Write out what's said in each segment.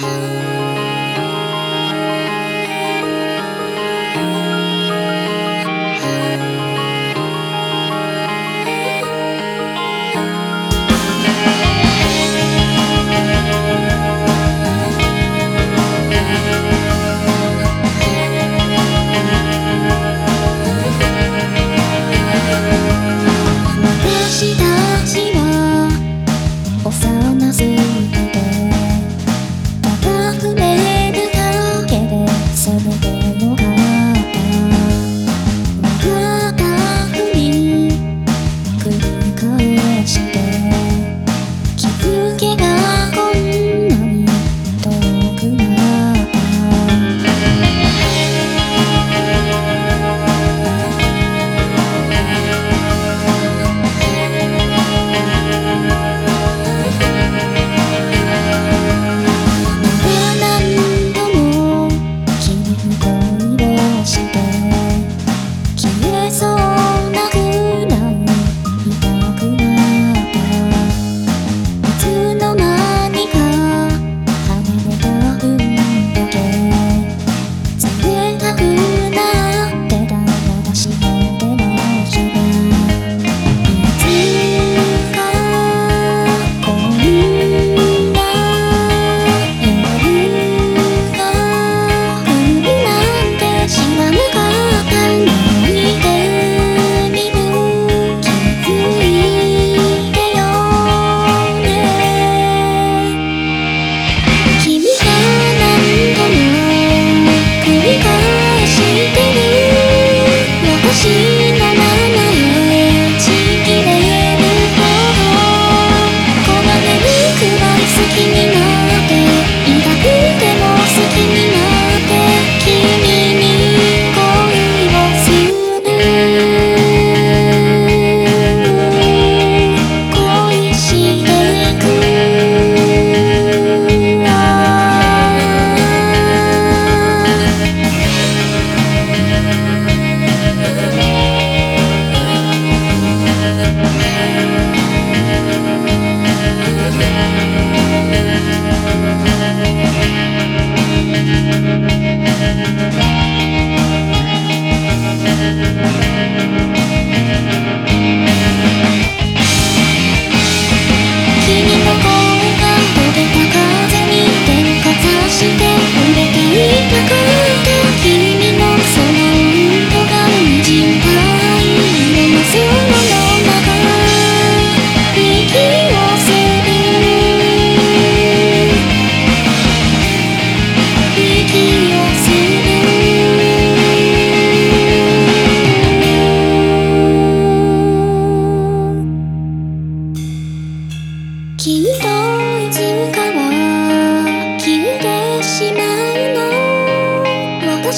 きっ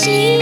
she